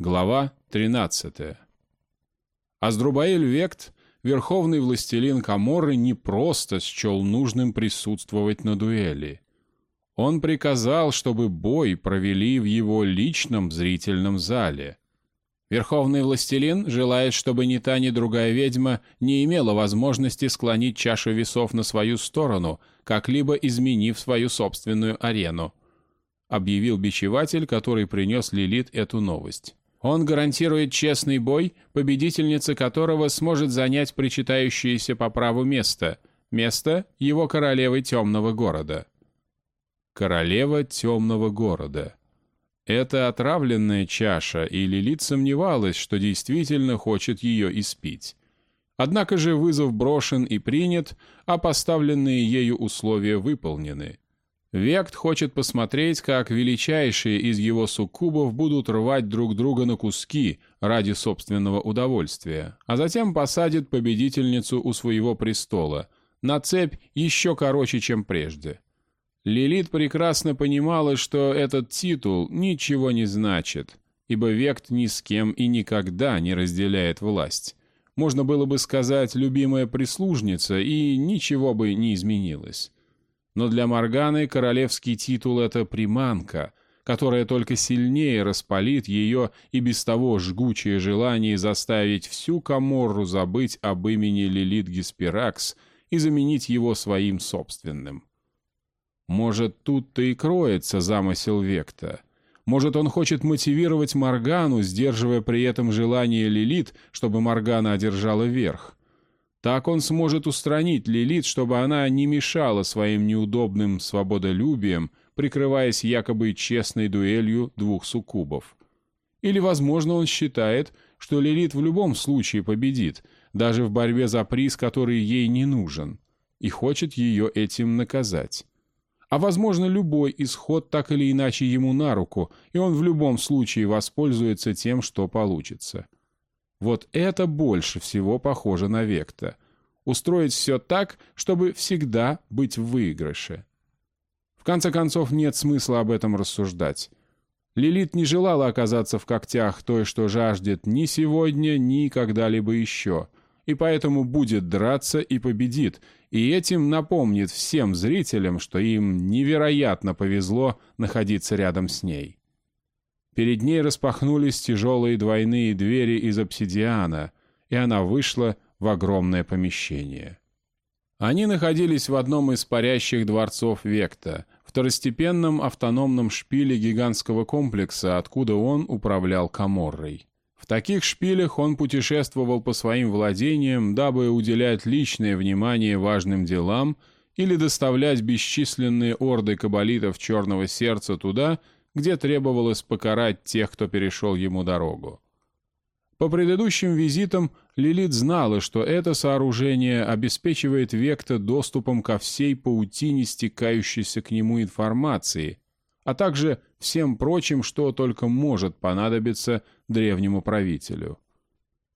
Глава 13. Аздрубаэль Вект, верховный властелин Каморы, не просто счел нужным присутствовать на дуэли. Он приказал, чтобы бой провели в его личном зрительном зале. Верховный властелин желает, чтобы ни та, ни другая ведьма не имела возможности склонить чашу весов на свою сторону, как-либо изменив свою собственную арену, объявил бичеватель, который принес Лилит эту новость. Он гарантирует честный бой, победительница которого сможет занять причитающееся по праву место, место его королевы темного города. Королева темного города. Это отравленная чаша, и Лилит сомневалась, что действительно хочет ее испить. Однако же вызов брошен и принят, а поставленные ею условия выполнены. Вект хочет посмотреть, как величайшие из его суккубов будут рвать друг друга на куски ради собственного удовольствия, а затем посадит победительницу у своего престола, на цепь еще короче, чем прежде. Лилит прекрасно понимала, что этот титул ничего не значит, ибо Вект ни с кем и никогда не разделяет власть. Можно было бы сказать «любимая прислужница», и ничего бы не изменилось. Но для Морганы королевский титул — это приманка, которая только сильнее распалит ее и без того жгучее желание заставить всю Каморру забыть об имени Лилит Геспиракс и заменить его своим собственным. Может, тут-то и кроется замысел Векта. Может, он хочет мотивировать Моргану, сдерживая при этом желание Лилит, чтобы Моргана одержала верх. Так он сможет устранить Лилит, чтобы она не мешала своим неудобным свободолюбием, прикрываясь якобы честной дуэлью двух суккубов. Или, возможно, он считает, что Лилит в любом случае победит, даже в борьбе за приз, который ей не нужен, и хочет ее этим наказать. А, возможно, любой исход так или иначе ему на руку, и он в любом случае воспользуется тем, что получится. Вот это больше всего похоже на Векта. Устроить все так, чтобы всегда быть в выигрыше. В конце концов, нет смысла об этом рассуждать. Лилит не желала оказаться в когтях той, что жаждет ни сегодня, ни когда-либо еще, и поэтому будет драться и победит, и этим напомнит всем зрителям, что им невероятно повезло находиться рядом с ней. Перед ней распахнулись тяжелые двойные двери из обсидиана, и она вышла в огромное помещение. Они находились в одном из парящих дворцов Векта, второстепенном автономном шпиле гигантского комплекса, откуда он управлял Каморрой. В таких шпилях он путешествовал по своим владениям, дабы уделять личное внимание важным делам или доставлять бесчисленные орды кабалитов Черного Сердца туда, где требовалось покарать тех, кто перешел ему дорогу. По предыдущим визитам Лилит знала, что это сооружение обеспечивает Векта доступом ко всей паутине стекающейся к нему информации, а также всем прочим, что только может понадобиться древнему правителю.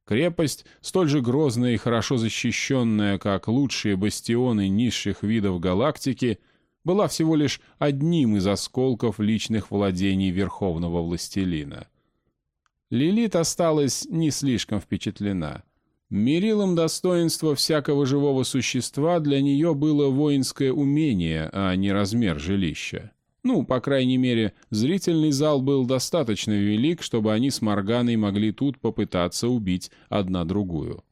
Крепость, столь же грозная и хорошо защищенная, как лучшие бастионы низших видов галактики — была всего лишь одним из осколков личных владений Верховного Властелина. Лилит осталась не слишком впечатлена. Мерилом достоинства всякого живого существа для нее было воинское умение, а не размер жилища. Ну, по крайней мере, зрительный зал был достаточно велик, чтобы они с Морганой могли тут попытаться убить одна другую.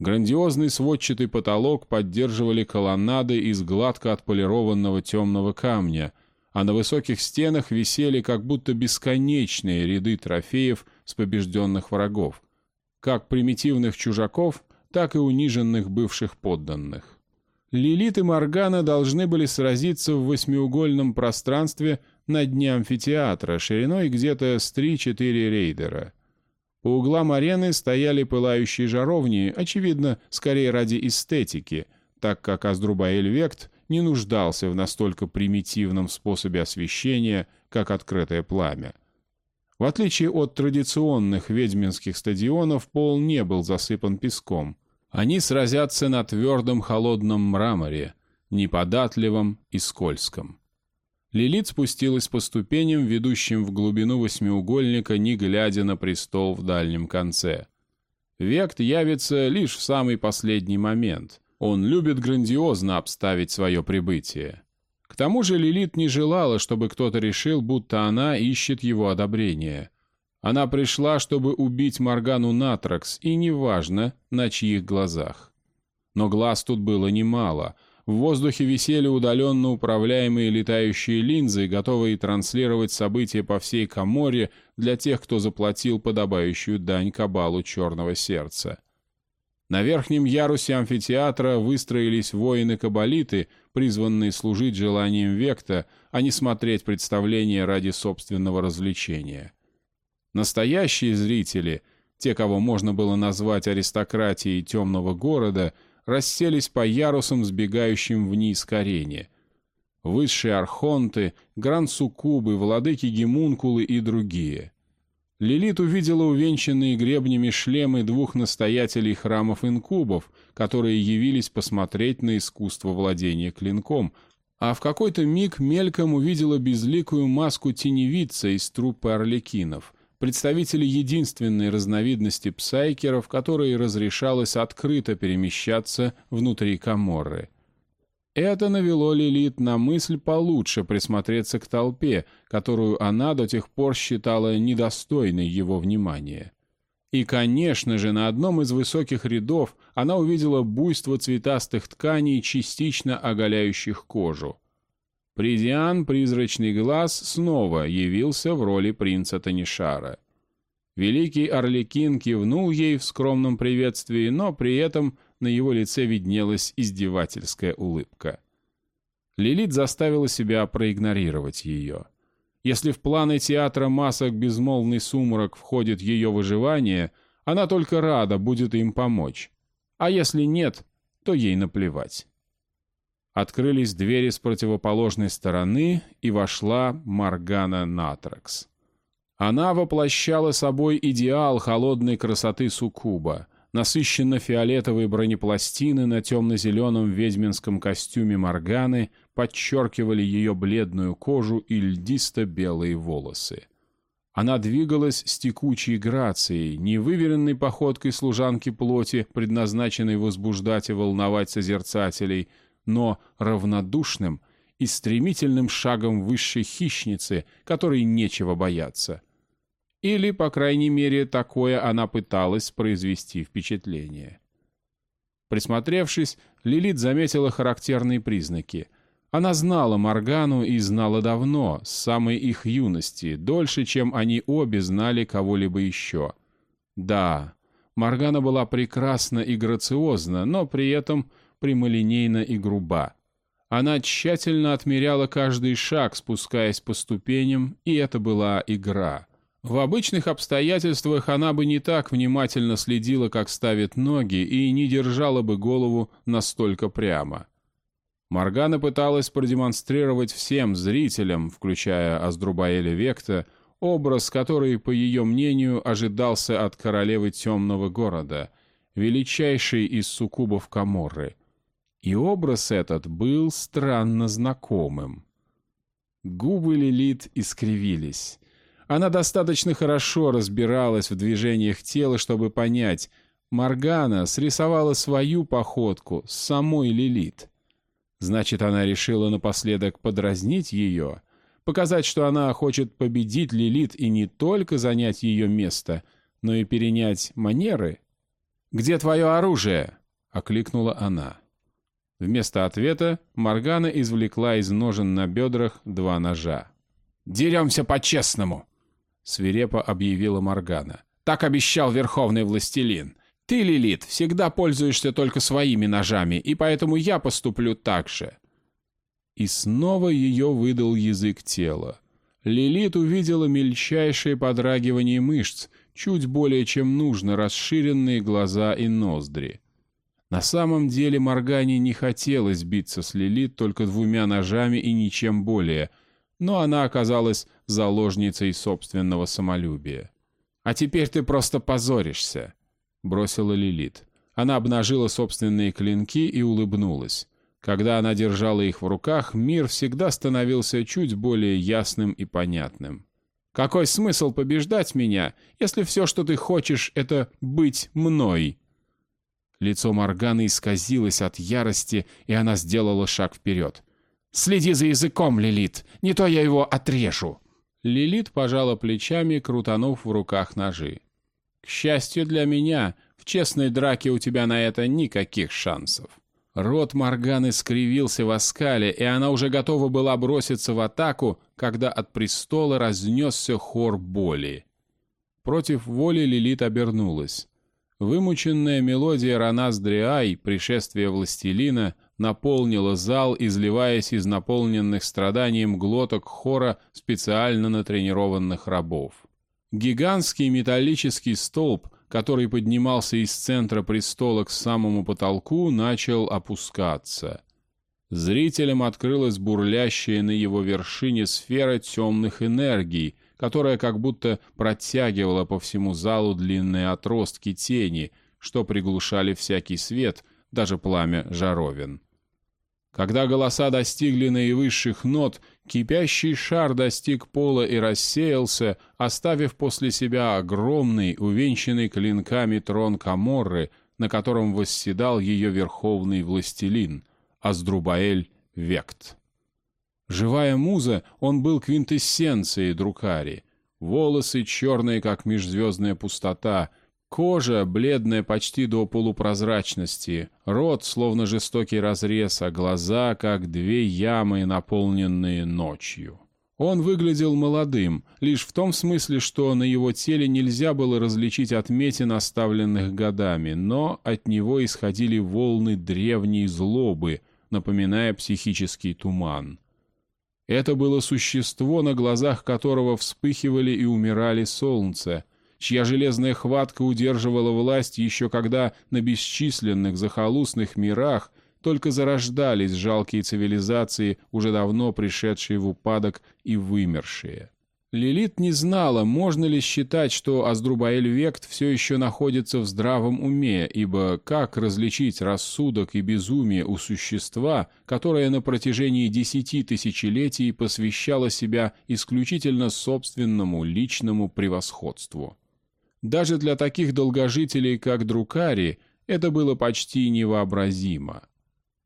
Грандиозный сводчатый потолок поддерживали колоннады из гладко отполированного темного камня, а на высоких стенах висели как будто бесконечные ряды трофеев с побежденных врагов, как примитивных чужаков, так и униженных бывших подданных. Лилит и Моргана должны были сразиться в восьмиугольном пространстве на дне амфитеатра шириной где-то с 3-4 рейдера – по углам арены стояли пылающие жаровни, очевидно, скорее ради эстетики, так как Аздрубаэль Вект не нуждался в настолько примитивном способе освещения, как открытое пламя. В отличие от традиционных ведьминских стадионов, пол не был засыпан песком. Они сразятся на твердом холодном мраморе, неподатливом и скользком. Лилит спустилась по ступеням, ведущим в глубину восьмиугольника, не глядя на престол в дальнем конце. Вект явится лишь в самый последний момент. Он любит грандиозно обставить свое прибытие. К тому же Лилит не желала, чтобы кто-то решил, будто она ищет его одобрения. Она пришла, чтобы убить Моргану Натракс, и неважно, на чьих глазах. Но глаз тут было немало — в воздухе висели удаленно управляемые летающие линзы, готовые транслировать события по всей Каморе для тех, кто заплатил подобающую дань кабалу Черного Сердца. На верхнем ярусе амфитеатра выстроились воины-кабалиты, призванные служить желанием Векта, а не смотреть представления ради собственного развлечения. Настоящие зрители, те, кого можно было назвать аристократией темного города – расселись по ярусам, сбегающим вниз к арене. Высшие архонты, гранд-суккубы, владыки-гемункулы и другие. Лилит увидела увенчанные гребнями шлемы двух настоятелей храмов инкубов, которые явились посмотреть на искусство владения клинком, а в какой-то миг мельком увидела безликую маску теневица из труппы орликинов — представители единственной разновидности псайкеров, которой разрешалось открыто перемещаться внутри Каморры. Это навело Лилит на мысль получше присмотреться к толпе, которую она до тех пор считала недостойной его внимания. И, конечно же, на одном из высоких рядов она увидела буйство цветастых тканей, частично оголяющих кожу. Придиан, призрачный глаз, снова явился в роли принца Танишара. Великий Орликин кивнул ей в скромном приветствии, но при этом на его лице виднелась издевательская улыбка. Лилит заставила себя проигнорировать ее. Если в планы театра масок «Безмолвный сумрак» входит ее выживание, она только рада будет им помочь. А если нет, то ей наплевать. Открылись двери с противоположной стороны, и вошла Маргана Натракс. Она воплощала собой идеал холодной красоты суккуба, насыщенно-фиолетовые бронепластины на темно-зеленом ведьминском костюме Морганы подчеркивали ее бледную кожу и льдисто-белые волосы. Она двигалась с текучей грацией, невыверенной походкой служанки плоти, предназначенной возбуждать и волновать созерцателей — но равнодушным и стремительным шагом высшей хищницы, которой нечего бояться. Или, по крайней мере, такое она пыталась произвести впечатление. Присмотревшись, Лилит заметила характерные признаки. Она знала Моргану и знала давно, с самой их юности, дольше, чем они обе знали кого-либо еще. Да, Моргана была прекрасна и грациозна, но при этом прямолинейна и груба. Она тщательно отмеряла каждый шаг, спускаясь по ступеням, и это была игра. В обычных обстоятельствах она бы не так внимательно следила, как ставит ноги, и не держала бы голову настолько прямо. Моргана пыталась продемонстрировать всем зрителям, включая Аздрубаэля Векта, образ, который, по ее мнению, ожидался от королевы темного города, величайшей из суккубов Каморры — и образ этот был странно знакомым. Губы Лилит искривились. Она достаточно хорошо разбиралась в движениях тела, чтобы понять, Маргана срисовала свою походку с самой Лилит. Значит, она решила напоследок подразнить ее, показать, что она хочет победить Лилит и не только занять ее место, но и перенять манеры. «Где твое оружие?» — окликнула она. Вместо ответа Моргана извлекла из ножен на бедрах два ножа. «Деремся по-честному!» — свирепо объявила Моргана. «Так обещал Верховный Властелин. Ты, Лилит, всегда пользуешься только своими ножами, и поэтому я поступлю так же». И снова ее выдал язык тела. Лилит увидела мельчайшее подрагивание мышц, чуть более чем нужно расширенные глаза и ноздри. На самом деле Моргане не хотелось биться с Лилит только двумя ножами и ничем более, но она оказалась заложницей собственного самолюбия. «А теперь ты просто позоришься», — бросила Лилит. Она обнажила собственные клинки и улыбнулась. Когда она держала их в руках, мир всегда становился чуть более ясным и понятным. «Какой смысл побеждать меня, если все, что ты хочешь, это быть мной?» Лицо Морганы исказилось от ярости, и она сделала шаг вперед. «Следи за языком, Лилит, не то я его отрежу!» Лилит пожала плечами, крутанув в руках ножи. «К счастью для меня, в честной драке у тебя на это никаких шансов». Рот Морганы скривился в оскале, и она уже готова была броситься в атаку, когда от престола разнесся хор боли. Против воли Лилит обернулась. Вымученная мелодия Ранас Дриай, пришествие властелина, наполнила зал, изливаясь из наполненных страданием глоток хора специально натренированных рабов. Гигантский металлический столб, который поднимался из центра престола к самому потолку, начал опускаться. Зрителям открылась бурлящая на его вершине сфера темных энергий, которая как будто протягивала по всему залу длинные отростки тени, что приглушали всякий свет, даже пламя жаровин. Когда голоса достигли наивысших нот, кипящий шар достиг пола и рассеялся, оставив после себя огромный, увенчанный клинками трон Каморры, на котором восседал ее верховный властелин, Аздрубаэль Вект. Живая муза, он был квинтэссенцией Друкари. Волосы черные, как межзвездная пустота, Кожа, бледная почти до полупрозрачности, рот, словно жестокий разрез, а глаза, как две ямы, наполненные ночью. Он выглядел молодым, лишь в том смысле, что на его теле нельзя было различить отметин, оставленных годами, но от него исходили волны древней злобы, напоминая психический туман. Это было существо, на глазах которого вспыхивали и умирали солнце, чья железная хватка удерживала власть еще когда на бесчисленных захолустных мирах только зарождались жалкие цивилизации, уже давно пришедшие в упадок и вымершие. Лилит не знала, можно ли считать, что Аздрубаэль Вект все еще находится в здравом уме, ибо как различить рассудок и безумие у существа, которое на протяжении десяти тысячелетий посвящало себя исключительно собственному личному превосходству? Даже для таких долгожителей, как Друкари, это было почти невообразимо.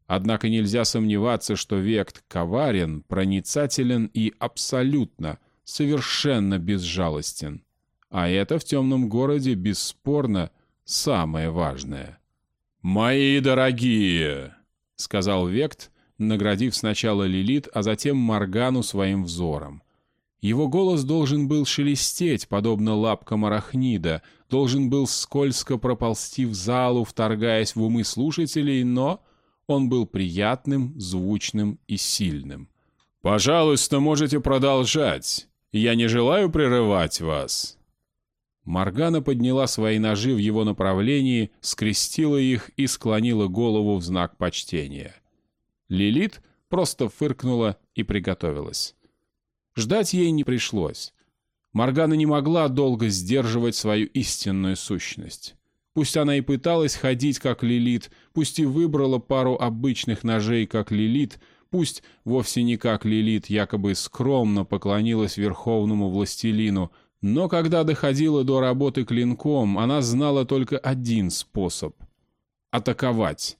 Однако нельзя сомневаться, что Вект коварен, проницателен и абсолютно, совершенно безжалостен. А это в темном городе, бесспорно, самое важное. «Мои дорогие!» — сказал Вект, наградив сначала Лилит, а затем Маргану своим взором. Его голос должен был шелестеть, подобно лапкам арахнида, должен был скользко проползти в залу, вторгаясь в умы слушателей, но он был приятным, звучным и сильным. «Пожалуйста, можете продолжать. Я не желаю прерывать вас». Маргана подняла свои ножи в его направлении, скрестила их и склонила голову в знак почтения. Лилит просто фыркнула и приготовилась. Ждать ей не пришлось. Моргана не могла долго сдерживать свою истинную сущность. Пусть она и пыталась ходить как Лилит, пусть и выбрала пару обычных ножей как Лилит, пусть вовсе не как Лилит якобы скромно поклонилась верховному властелину, но когда доходила до работы клинком, она знала только один способ — атаковать.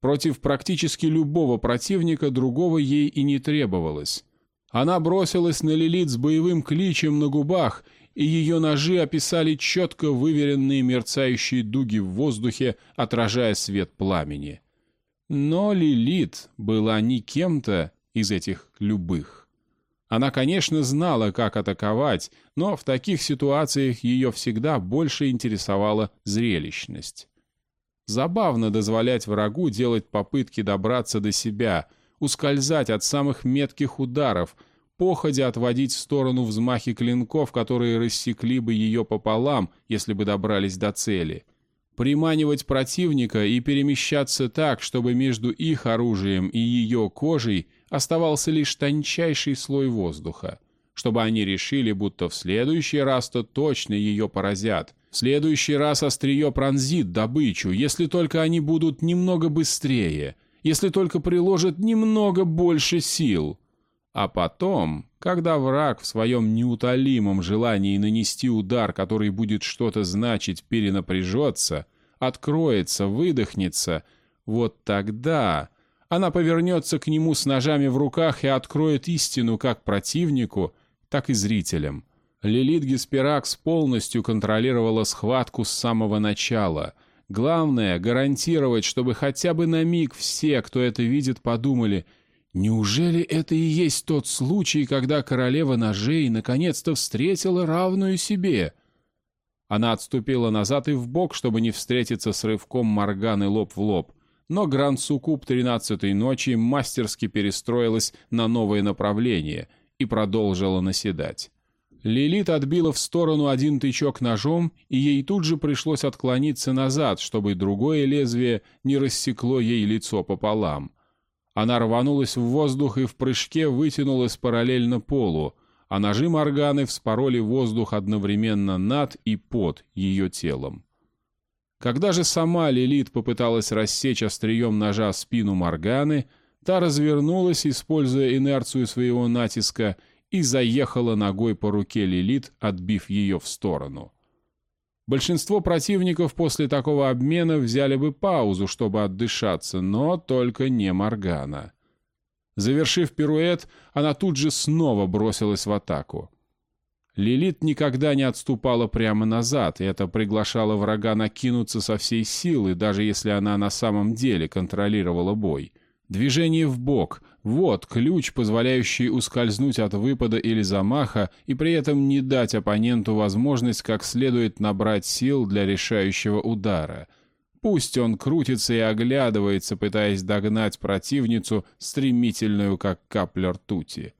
Против практически любого противника другого ей и не требовалось. Она бросилась на Лилит с боевым кличем на губах, и ее ножи описали четко выверенные мерцающие дуги в воздухе, отражая свет пламени. Но Лилит была не кем-то из этих любых. Она, конечно, знала, как атаковать, но в таких ситуациях ее всегда больше интересовала зрелищность. Забавно дозволять врагу делать попытки добраться до себя — ускользать от самых метких ударов, походя отводить в сторону взмахи клинков, которые рассекли бы ее пополам, если бы добрались до цели. Приманивать противника и перемещаться так, чтобы между их оружием и ее кожей оставался лишь тончайший слой воздуха, чтобы они решили, будто в следующий раз-то точно ее поразят. В следующий раз острие пронзит добычу, если только они будут немного быстрее — если только приложит немного больше сил. А потом, когда враг в своем неутолимом желании нанести удар, который будет что-то значить, перенапряжется, откроется, выдохнется, вот тогда она повернется к нему с ножами в руках и откроет истину как противнику, так и зрителям. Лилит Геспиракс полностью контролировала схватку с самого начала. Главное — гарантировать, чтобы хотя бы на миг все, кто это видит, подумали — Неужели это и есть тот случай, когда королева ножей наконец-то встретила равную себе? Она отступила назад и вбок, чтобы не встретиться с рывком Морганы лоб в лоб. Но Гранд Сукуб тринадцатой ночи мастерски перестроилась на новое направление и продолжила наседать. Лилит отбила в сторону один тычок ножом, и ей тут же пришлось отклониться назад, чтобы другое лезвие не рассекло ей лицо пополам — она рванулась в воздух и в прыжке вытянулась параллельно полу, а ножи Морганы вспороли воздух одновременно над и под ее телом. Когда же сама Лилит попыталась рассечь острием ножа спину Морганы, та развернулась, используя инерцию своего натиска, и заехала ногой по руке Лилит, отбив ее в сторону. Большинство противников после такого обмена взяли бы паузу, чтобы отдышаться, но только не Моргана. Завершив пируэт, она тут же снова бросилась в атаку. Лилит никогда не отступала прямо назад, и это приглашало врага накинуться со всей силы, даже если она на самом деле контролировала бой. Движение в бок — вот ключ, позволяющий ускользнуть от выпада или замаха и при этом не дать оппоненту возможность как следует набрать сил для решающего удара. Пусть он крутится и оглядывается, пытаясь догнать противницу, стремительную, как капля ртути.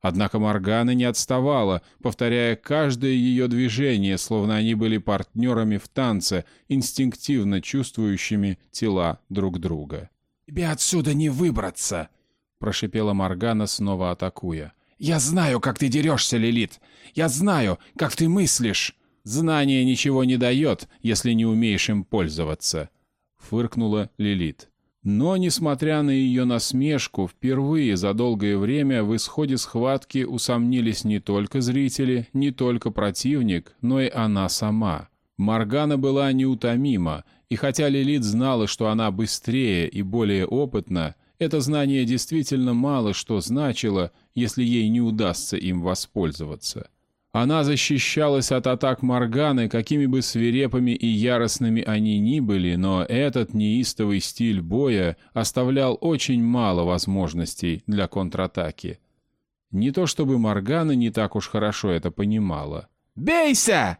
Однако Моргана не отставала, повторяя каждое ее движение, словно они были партнерами в танце, инстинктивно чувствующими тела друг друга. «Тебе отсюда не выбраться!» — прошипела Моргана, снова атакуя. «Я знаю, как ты дерешься, Лилит! Я знаю, как ты мыслишь!» «Знание ничего не дает, если не умеешь им пользоваться», — фыркнула Лилит. Но, несмотря на ее насмешку, впервые за долгое время в исходе схватки усомнились не только зрители, не только противник, но и она сама. Моргана была неутомима, и хотя Лилит знала, что она быстрее и более опытна, это знание действительно мало что значило, если ей не удастся им воспользоваться. Она защищалась от атак Морганы, какими бы свирепыми и яростными они ни были, но этот неистовый стиль боя оставлял очень мало возможностей для контратаки. Не то чтобы Моргана не так уж хорошо это понимала. «Бейся!»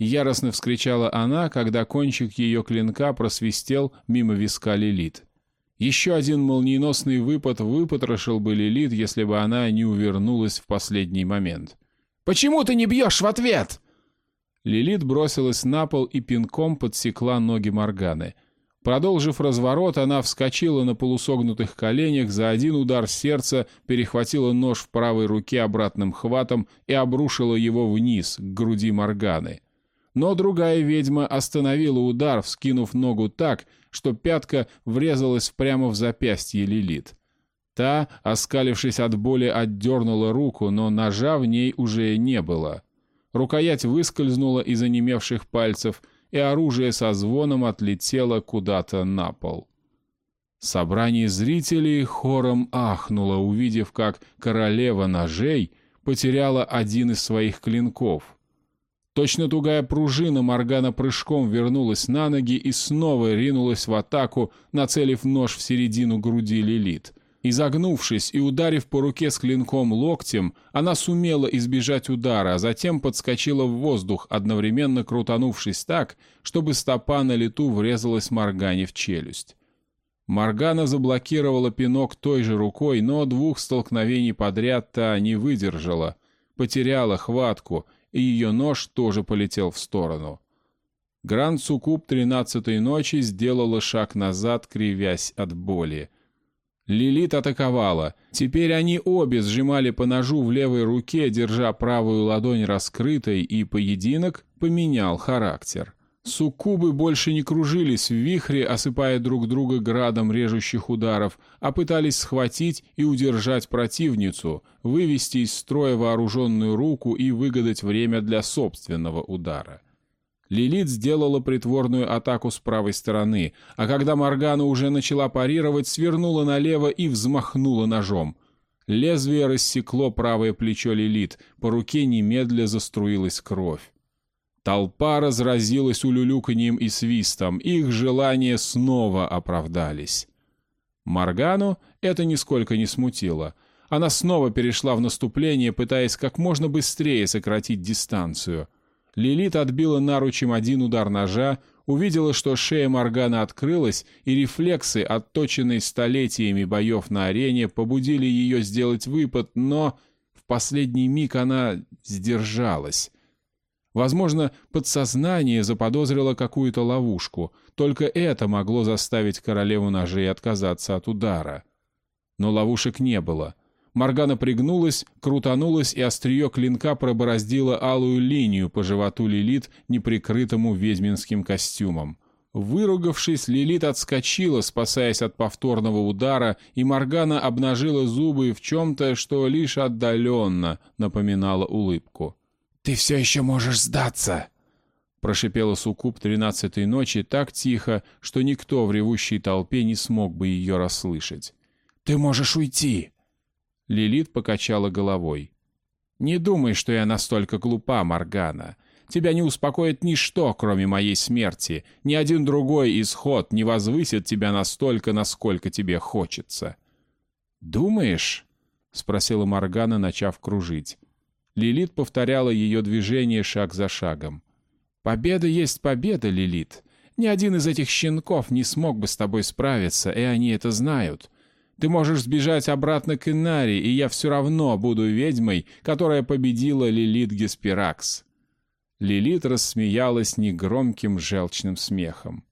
Яростно вскричала она, когда кончик ее клинка просвистел мимо виска Лилит. Еще один молниеносный выпад выпотрошил бы Лилит, если бы она не увернулась в последний момент. «Почему ты не бьешь в ответ?» Лилит бросилась на пол и пинком подсекла ноги Морганы. Продолжив разворот, она вскочила на полусогнутых коленях, за один удар сердца перехватила нож в правой руке обратным хватом и обрушила его вниз, к груди Морганы. Но другая ведьма остановила удар, вскинув ногу так, что пятка врезалась прямо в запястье Лилит. Та, оскалившись от боли, отдернула руку, но ножа в ней уже не было. Рукоять выскользнула из онемевших пальцев, и оружие со звоном отлетело куда-то на пол. Собрание зрителей хором ахнуло, увидев, как королева ножей потеряла один из своих клинков — Точно тугая пружина Моргана прыжком вернулась на ноги и снова ринулась в атаку, нацелив нож в середину груди Лилит. Изогнувшись и ударив по руке с клинком локтем, она сумела избежать удара, а затем подскочила в воздух, одновременно крутанувшись так, чтобы стопа на лету врезалась Моргане в челюсть. Моргана заблокировала пинок той же рукой, но двух столкновений подряд та не выдержала, потеряла хватку — и ее нож тоже полетел в сторону. Гранд Сукуб тринадцатой ночи сделала шаг назад, кривясь от боли. Лилит атаковала. Теперь они обе сжимали по ножу в левой руке, держа правую ладонь раскрытой, и поединок поменял характер. Суккубы больше не кружились в вихре, осыпая друг друга градом режущих ударов, а пытались схватить и удержать противницу, вывести из строя вооруженную руку и выгадать время для собственного удара. Лилит сделала притворную атаку с правой стороны, а когда Моргана уже начала парировать, свернула налево и взмахнула ножом. Лезвие рассекло правое плечо Лилит, по руке немедля заструилась кровь. Толпа разразилась улюлюканьем и свистом, их желания снова оправдались. Маргану это нисколько не смутило. Она снова перешла в наступление, пытаясь как можно быстрее сократить дистанцию. Лилит отбила наручем один удар ножа, увидела, что шея Моргана открылась, и рефлексы, отточенные столетиями боев на арене, побудили ее сделать выпад, но в последний миг она сдержалась. Возможно, подсознание заподозрило какую-то ловушку. Только это могло заставить королеву ножей отказаться от удара. Но ловушек не было. Моргана пригнулась, крутанулась, и острие клинка пробороздило алую линию по животу Лилит, неприкрытому ведьминским костюмом. Выругавшись, Лилит отскочила, спасаясь от повторного удара, и Моргана обнажила зубы в чем-то, что лишь отдаленно напоминало улыбку. «Ты все еще можешь сдаться!» Прошипела Суккуб тринадцатой ночи так тихо, что никто в ревущей толпе не смог бы ее расслышать. «Ты можешь уйти!» Лилит покачала головой. «Не думай, что я настолько глупа, Маргана. Тебя не успокоит ничто, кроме моей смерти. Ни один другой исход не возвысит тебя настолько, насколько тебе хочется». «Думаешь?» — спросила Маргана, начав кружить. Лилит повторяла ее движение шаг за шагом. «Победа есть победа, Лилит. Ни один из этих щенков не смог бы с тобой справиться, и они это знают. Ты можешь сбежать обратно к Инари, и я все равно буду ведьмой, которая победила Лилит Геспиракс». Лилит рассмеялась негромким желчным смехом.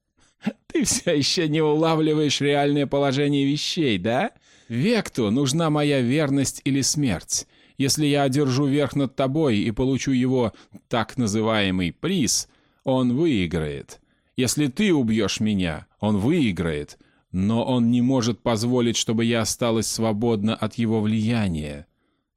«Ты все еще не улавливаешь реальное положение вещей, да? Векту нужна моя верность или смерть. Если я одержу верх над тобой и получу его так называемый приз, он выиграет. Если ты убьешь меня, он выиграет, но он не может позволить, чтобы я осталась свободна от его влияния.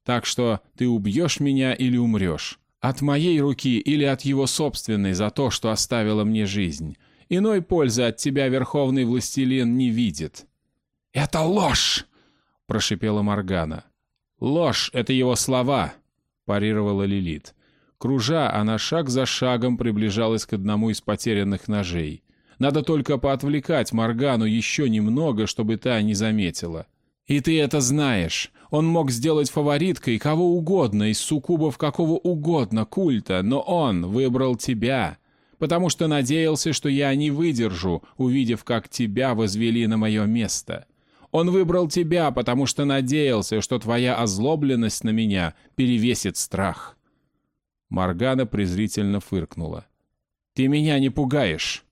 Так что ты убьешь меня или умрешь. От моей руки или от его собственной за то, что оставила мне жизнь. Иной пользы от тебя Верховный Властелин не видит». «Это ложь!» — прошипела Моргана. «Ложь — это его слова», — парировала Лилит. Кружа, она шаг за шагом приближалась к одному из потерянных ножей. Надо только поотвлекать Моргану еще немного, чтобы та не заметила. «И ты это знаешь. Он мог сделать фавориткой кого угодно, из суккубов какого угодно культа, но он выбрал тебя, потому что надеялся, что я не выдержу, увидев, как тебя возвели на мое место. Он выбрал тебя, потому что надеялся, что твоя озлобленность на меня перевесит страх». Маргана презрительно фыркнула. «Ты меня не пугаешь!»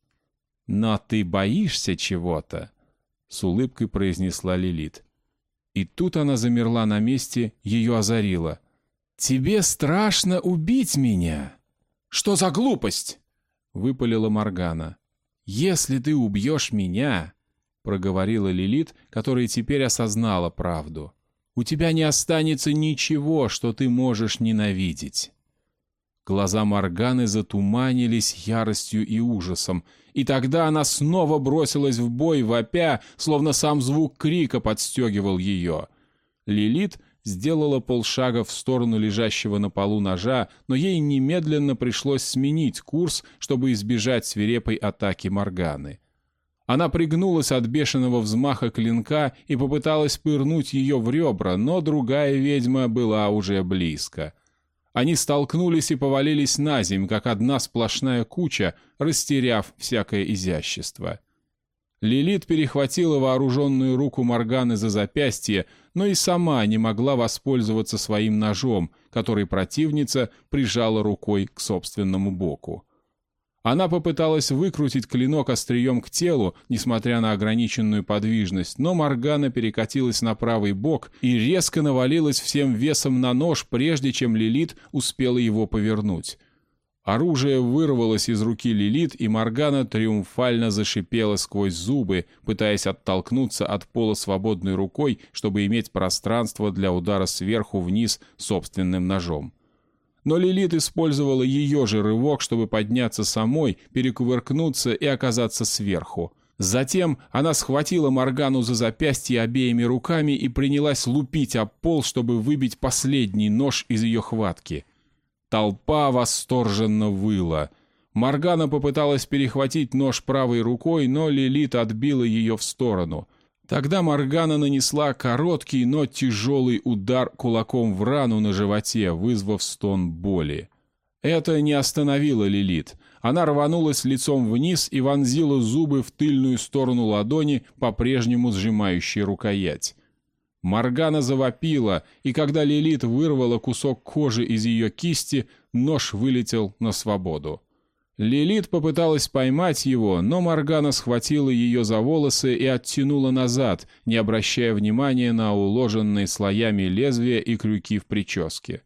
«Но ты боишься чего-то!» С улыбкой произнесла Лилит. И тут она замерла на месте, ее озарило. «Тебе страшно убить меня!» «Что за глупость?» — выпалила Маргана. «Если ты убьешь меня, — проговорила Лилит, которая теперь осознала правду. «У тебя не останется ничего, что ты можешь ненавидеть». Глаза Морганы затуманились яростью и ужасом, и тогда она снова бросилась в бой, вопя, словно сам звук крика подстегивал ее. Лилит сделала полшага в сторону лежащего на полу ножа, но ей немедленно пришлось сменить курс, чтобы избежать свирепой атаки Морганы. Она пригнулась от бешеного взмаха клинка и попыталась пырнуть ее в ребра, но другая ведьма была уже близко. Они столкнулись и повалились на земь, как одна сплошная куча, растеряв всякое изящество. Лилит перехватила вооруженную руку Морганы за запястье, но и сама не могла воспользоваться своим ножом, который противница прижала рукой к собственному боку. Она попыталась выкрутить клинок острием к телу, несмотря на ограниченную подвижность, но Моргана перекатилась на правый бок и резко навалилась всем весом на нож, прежде чем Лилит успела его повернуть. Оружие вырвалось из руки Лилит, и Моргана триумфально зашипела сквозь зубы, пытаясь оттолкнуться от пола свободной рукой, чтобы иметь пространство для удара сверху вниз собственным ножом. Но Лилит использовала ее же рывок, чтобы подняться самой, перекувыркнуться и оказаться сверху. Затем она схватила Моргану за запястье обеими руками и принялась лупить об пол, чтобы выбить последний нож из ее хватки. Толпа восторженно выла. Моргана попыталась перехватить нож правой рукой, но Лилит отбила ее в сторону. Тогда Моргана нанесла короткий, но тяжелый удар кулаком в рану на животе, вызвав стон боли. Это не остановило Лилит. Она рванулась лицом вниз и вонзила зубы в тыльную сторону ладони, по-прежнему сжимающей рукоять. Маргана завопила, и когда Лилит вырвала кусок кожи из ее кисти, нож вылетел на свободу. Лилит попыталась поймать его, но Маргана схватила ее за волосы и оттянула назад, не обращая внимания на уложенные слоями лезвия и крюки в прическе.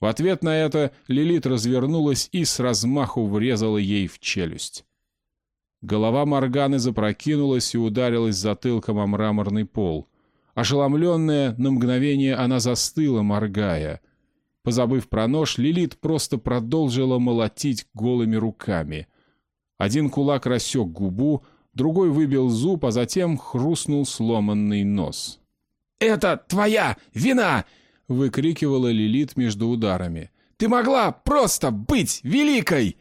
В ответ на это Лилит развернулась и с размаху врезала ей в челюсть. Голова Морганы запрокинулась и ударилась затылком о мраморный пол. Ошеломленная, на мгновение она застыла, моргая. Позабыв про нож, Лилит просто продолжила молотить голыми руками. Один кулак рассек губу, другой выбил зуб, а затем хрустнул сломанный нос. «Это твоя вина!» — выкрикивала Лилит между ударами. «Ты могла просто быть великой!»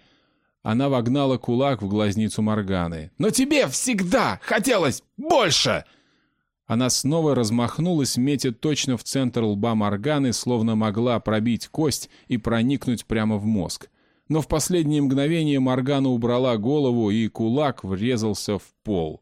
Она вогнала кулак в глазницу Морганы. «Но тебе всегда хотелось больше!» Она снова размахнулась, метя точно в центр лба Морганы, словно могла пробить кость и проникнуть прямо в мозг. Но в последнее мгновение Моргана убрала голову, и кулак врезался в пол.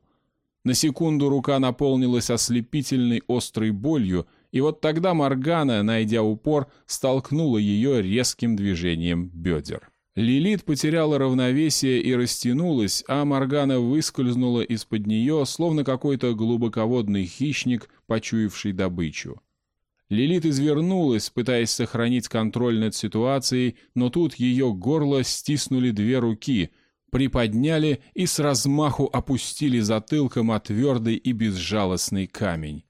На секунду рука наполнилась ослепительной острой болью, и вот тогда Моргана, найдя упор, столкнула ее резким движением бедер. Лилит потеряла равновесие и растянулась, а Моргана выскользнула из-под нее, словно какой-то глубоководный хищник, почуявший добычу. Лилит извернулась, пытаясь сохранить контроль над ситуацией, но тут ее горло стиснули две руки, приподняли и с размаху опустили затылком о твердый и безжалостный камень.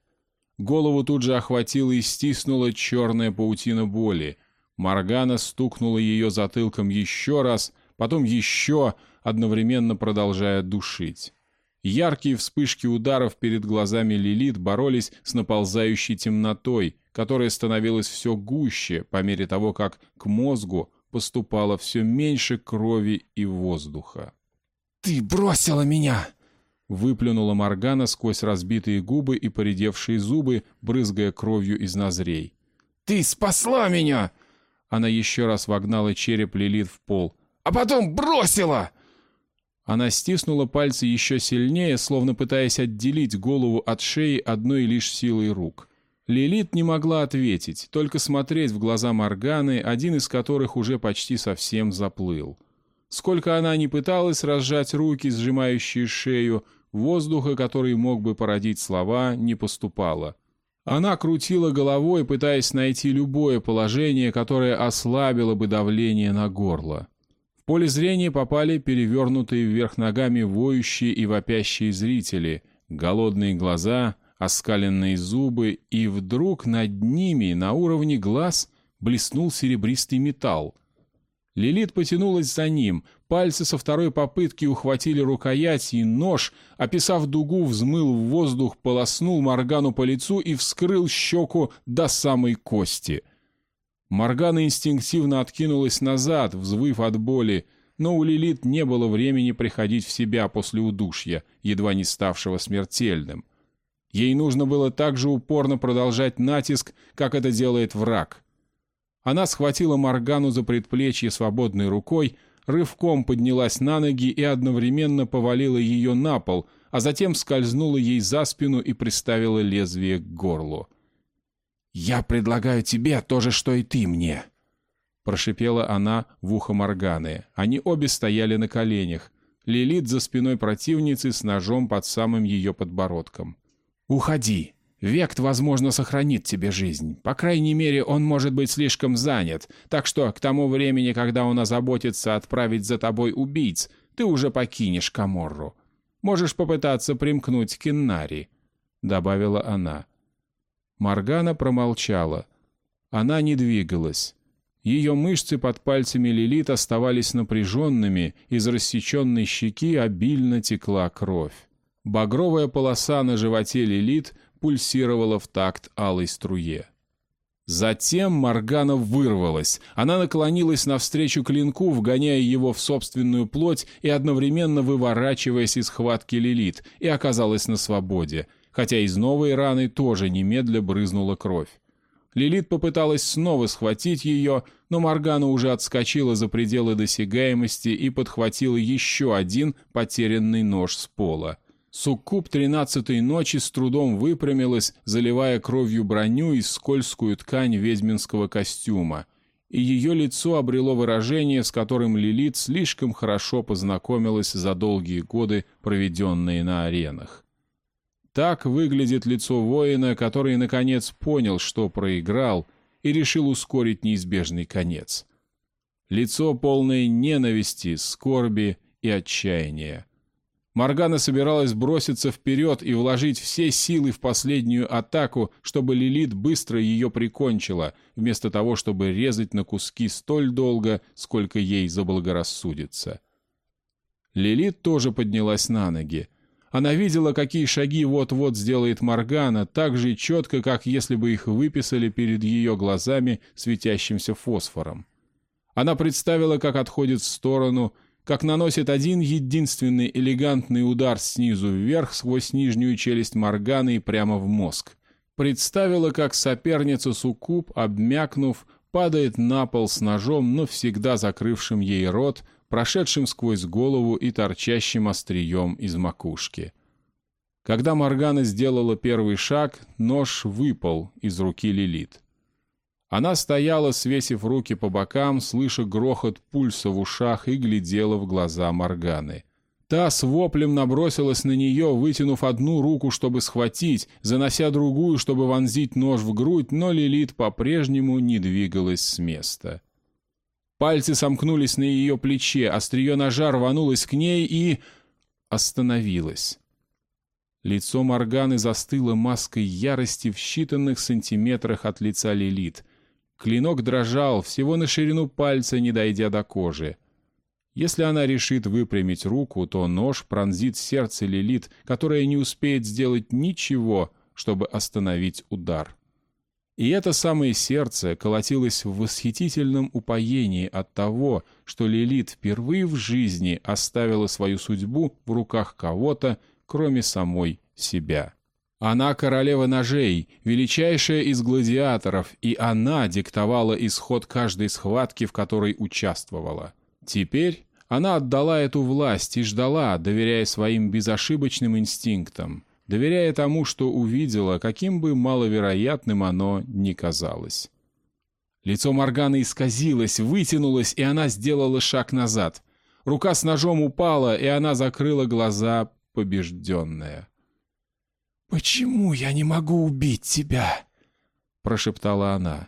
Голову тут же охватила и стиснула черная паутина боли. Маргана стукнула ее затылком еще раз, потом еще, одновременно продолжая душить. Яркие вспышки ударов перед глазами Лилит боролись с наползающей темнотой, которая становилась все гуще по мере того, как к мозгу поступало все меньше крови и воздуха. «Ты бросила меня!» Выплюнула Моргана сквозь разбитые губы и поредевшие зубы, брызгая кровью из ноздрей. «Ты спасла меня!» Она еще раз вогнала череп Лилит в пол. «А потом бросила!» Она стиснула пальцы еще сильнее, словно пытаясь отделить голову от шеи одной лишь силой рук. Лилит не могла ответить, только смотреть в глаза Морганы, один из которых уже почти совсем заплыл. Сколько она ни пыталась разжать руки, сжимающие шею, Воздуха, который мог бы породить слова, не поступало. Она крутила головой, пытаясь найти любое положение, которое ослабило бы давление на горло. В поле зрения попали перевернутые вверх ногами воющие и вопящие зрители, голодные глаза, оскаленные зубы, и вдруг над ними, на уровне глаз, блеснул серебристый металл. Лилит потянулась за ним, пальцы со второй попытки ухватили рукоять, и нож, описав дугу, взмыл в воздух, полоснул Моргану по лицу и вскрыл щеку до самой кости. Моргана инстинктивно откинулась назад, взвыв от боли, но у Лилит не было времени приходить в себя после удушья, едва не ставшего смертельным. Ей нужно было так же упорно продолжать натиск, как это делает враг. Она схватила Моргану за предплечье свободной рукой, рывком поднялась на ноги и одновременно повалила ее на пол, а затем скользнула ей за спину и приставила лезвие к горлу. «Я предлагаю тебе то же, что и ты мне», — прошипела она в ухо Морганы. Они обе стояли на коленях. Лилит за спиной противницы с ножом под самым ее подбородком. «Уходи. Вект, возможно, сохранит тебе жизнь. По крайней мере, он может быть слишком занят, так что к тому времени, когда он озаботится отправить за тобой убийц, ты уже покинешь Каморру. Можешь попытаться примкнуть к Иннари», — добавила она. Маргана промолчала. Она не двигалась. Ее мышцы под пальцами Лилит оставались напряженными, из рассеченной щеки обильно текла кровь. Багровая полоса на животе Лилит пульсировала в такт алой струе. Затем Моргана вырвалась. Она наклонилась навстречу клинку, вгоняя его в собственную плоть и одновременно выворачиваясь из хватки Лилит, и оказалась на свободе, хотя из новой раны тоже немедля брызнула кровь. Лилит попыталась снова схватить ее, но Моргана уже отскочила за пределы досягаемости и подхватила еще один потерянный нож с пола. Суккуб тринадцатой ночи с трудом выпрямилась, заливая кровью броню и скользкую ткань ведьминского костюма, и ее лицо обрело выражение, с которым Лилит слишком хорошо познакомилась за долгие годы, проведенные на аренах. Так выглядит лицо воина, который наконец понял, что проиграл, и решил ускорить неизбежный конец. Лицо полное ненависти, скорби и отчаяния. Моргана собиралась броситься вперед и вложить все силы в последнюю атаку, чтобы Лилит быстро ее прикончила, вместо того, чтобы резать на куски столь долго, сколько ей заблагорассудится. Лилит тоже поднялась на ноги. Она видела, какие шаги вот-вот сделает Моргана, так же четко, как если бы их выписали перед ее глазами светящимся фосфором. Она представила, как отходит в сторону, как наносит один единственный элегантный удар снизу вверх сквозь нижнюю челюсть Морганы и прямо в мозг. Представила, как соперница Суккуб, обмякнув, падает на пол с ножом, но всегда закрывшим ей рот, прошедшим сквозь голову и торчащим острием из макушки. Когда Моргана сделала первый шаг, нож выпал из руки Лилит. Она стояла, свесив руки по бокам, слыша грохот пульса в ушах и глядела в глаза Морганы. Та с воплем набросилась на нее, вытянув одну руку, чтобы схватить, занося другую, чтобы вонзить нож в грудь, но Лилит по-прежнему не двигалась с места. Пальцы сомкнулись на ее плече, острие ножа рванулось к ней и... остановилось. Лицо Морганы застыло маской ярости в считанных сантиметрах от лица Лилит. Клинок дрожал, всего на ширину пальца, не дойдя до кожи. Если она решит выпрямить руку, то нож пронзит сердце Лилит, которая не успеет сделать ничего, чтобы остановить удар. И это самое сердце колотилось в восхитительном упоении от того, что Лилит впервые в жизни оставила свою судьбу в руках кого-то, кроме самой себя. Она королева ножей, величайшая из гладиаторов, и она диктовала исход каждой схватки, в которой участвовала. Теперь она отдала эту власть и ждала, доверяя своим безошибочным инстинктам, доверяя тому, что увидела, каким бы маловероятным оно ни казалось. Лицо Морганы исказилось, вытянулось, и она сделала шаг назад. Рука с ножом упала, и она закрыла глаза, побежденная. «Почему я не могу убить тебя?» — прошептала она.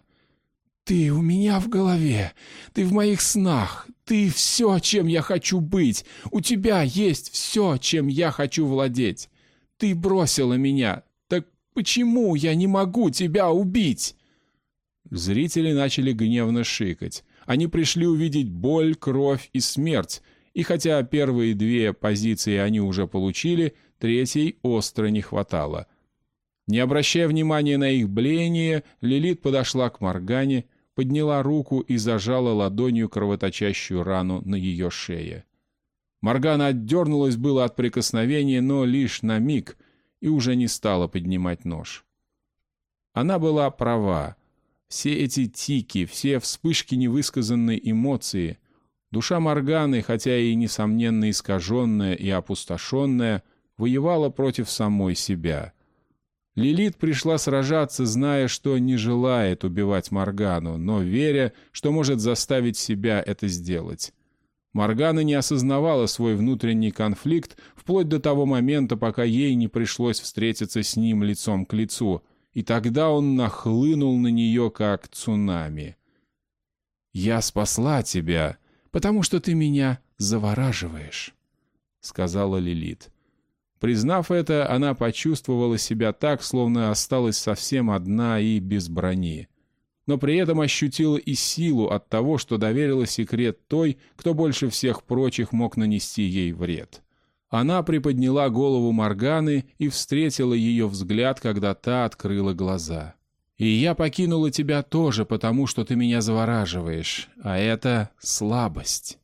«Ты у меня в голове, ты в моих снах, ты все, чем я хочу быть, у тебя есть все, чем я хочу владеть. Ты бросила меня, так почему я не могу тебя убить?» Зрители начали гневно шикать. Они пришли увидеть боль, кровь и смерть, и хотя первые две позиции они уже получили, третьей остро не хватало. Не обращая внимания на их блеяние, Лилит подошла к Моргане, подняла руку и зажала ладонью кровоточащую рану на ее шее. Моргана отдернулась было от прикосновения, но лишь на миг, и уже не стала поднимать нож. Она была права. Все эти тики, все вспышки невысказанной эмоции, душа Морганы, хотя и несомненно искаженная и опустошенная, воевала против самой себя. Лилит пришла сражаться, зная, что не желает убивать Моргану, но веря, что может заставить себя это сделать. Моргана не осознавала свой внутренний конфликт вплоть до того момента, пока ей не пришлось встретиться с ним лицом к лицу, и тогда он нахлынул на нее как цунами. «Я спасла тебя, потому что ты меня завораживаешь», — сказала Лилит. Признав это, она почувствовала себя так, словно осталась совсем одна и без брони но при этом ощутила и силу от того, что доверила секрет той, кто больше всех прочих мог нанести ей вред. Она приподняла голову Морганы и встретила ее взгляд, когда та открыла глаза. «И я покинула тебя тоже, потому что ты меня завораживаешь, а это слабость».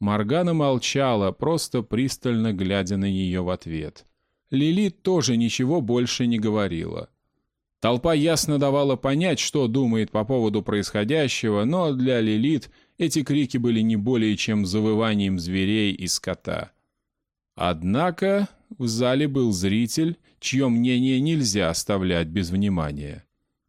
Моргана молчала, просто пристально глядя на нее в ответ. Лилит тоже ничего больше не говорила. Толпа ясно давала понять, что думает по поводу происходящего, но для Лилит эти крики были не более чем завыванием зверей и скота. Однако в зале был зритель, чье мнение нельзя оставлять без внимания.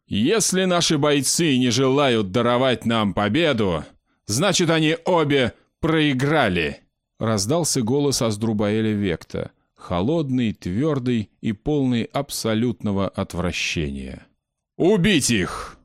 «Если наши бойцы не желают даровать нам победу, значит, они обе проиграли!» Раздался голос Аздрубаэля Векта холодный, твердый и полный абсолютного отвращения. «Убить их!»